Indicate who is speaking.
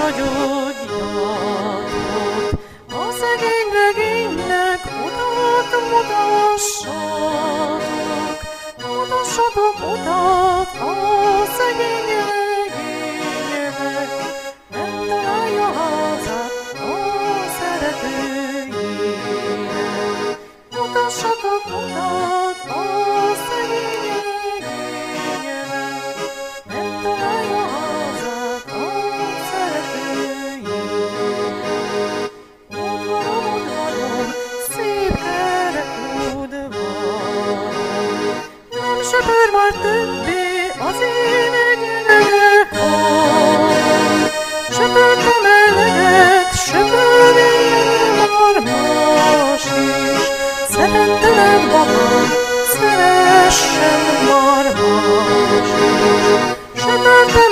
Speaker 1: vagyok játok. A szegény legénynek utat mutassatok, mutassatok utat a szegény legénynek. Nem találja házát a szeretőjének. Mutassatok utat Nem söpör már többé az én egyenek Söpörtem eleget, söpörjen már más is. Szerettelek babám, szeressen már más is. Söpörtem